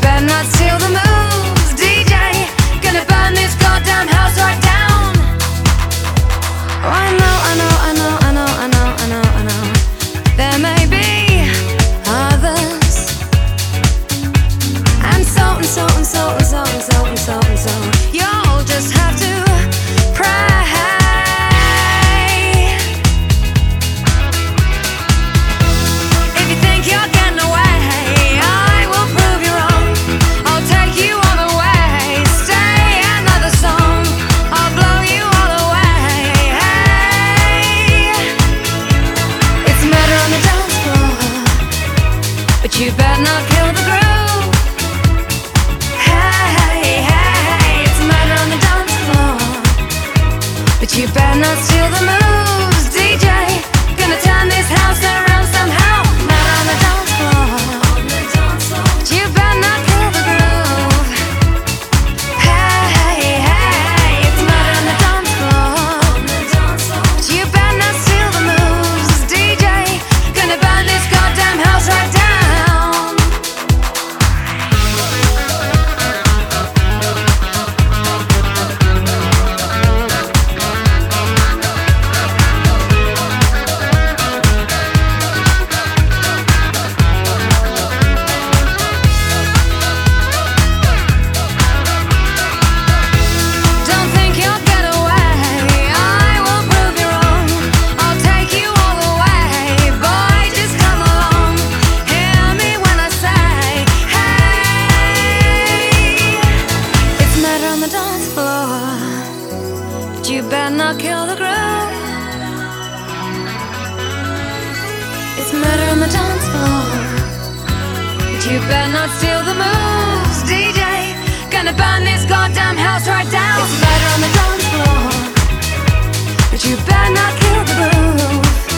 Better not steal the moves, DJ. Gonna burn this goddamn house right down. Oh, I you better not kill the groove. Hey, hey, hey, it's murder on the dance floor, but you better not steal the moves, dance floor, but you better not kill the groove. It's murder on the dance floor. But you better not steal the moves, DJ. Gonna burn this goddamn house right down. It's murder on the dance floor. But you better not kill the groove.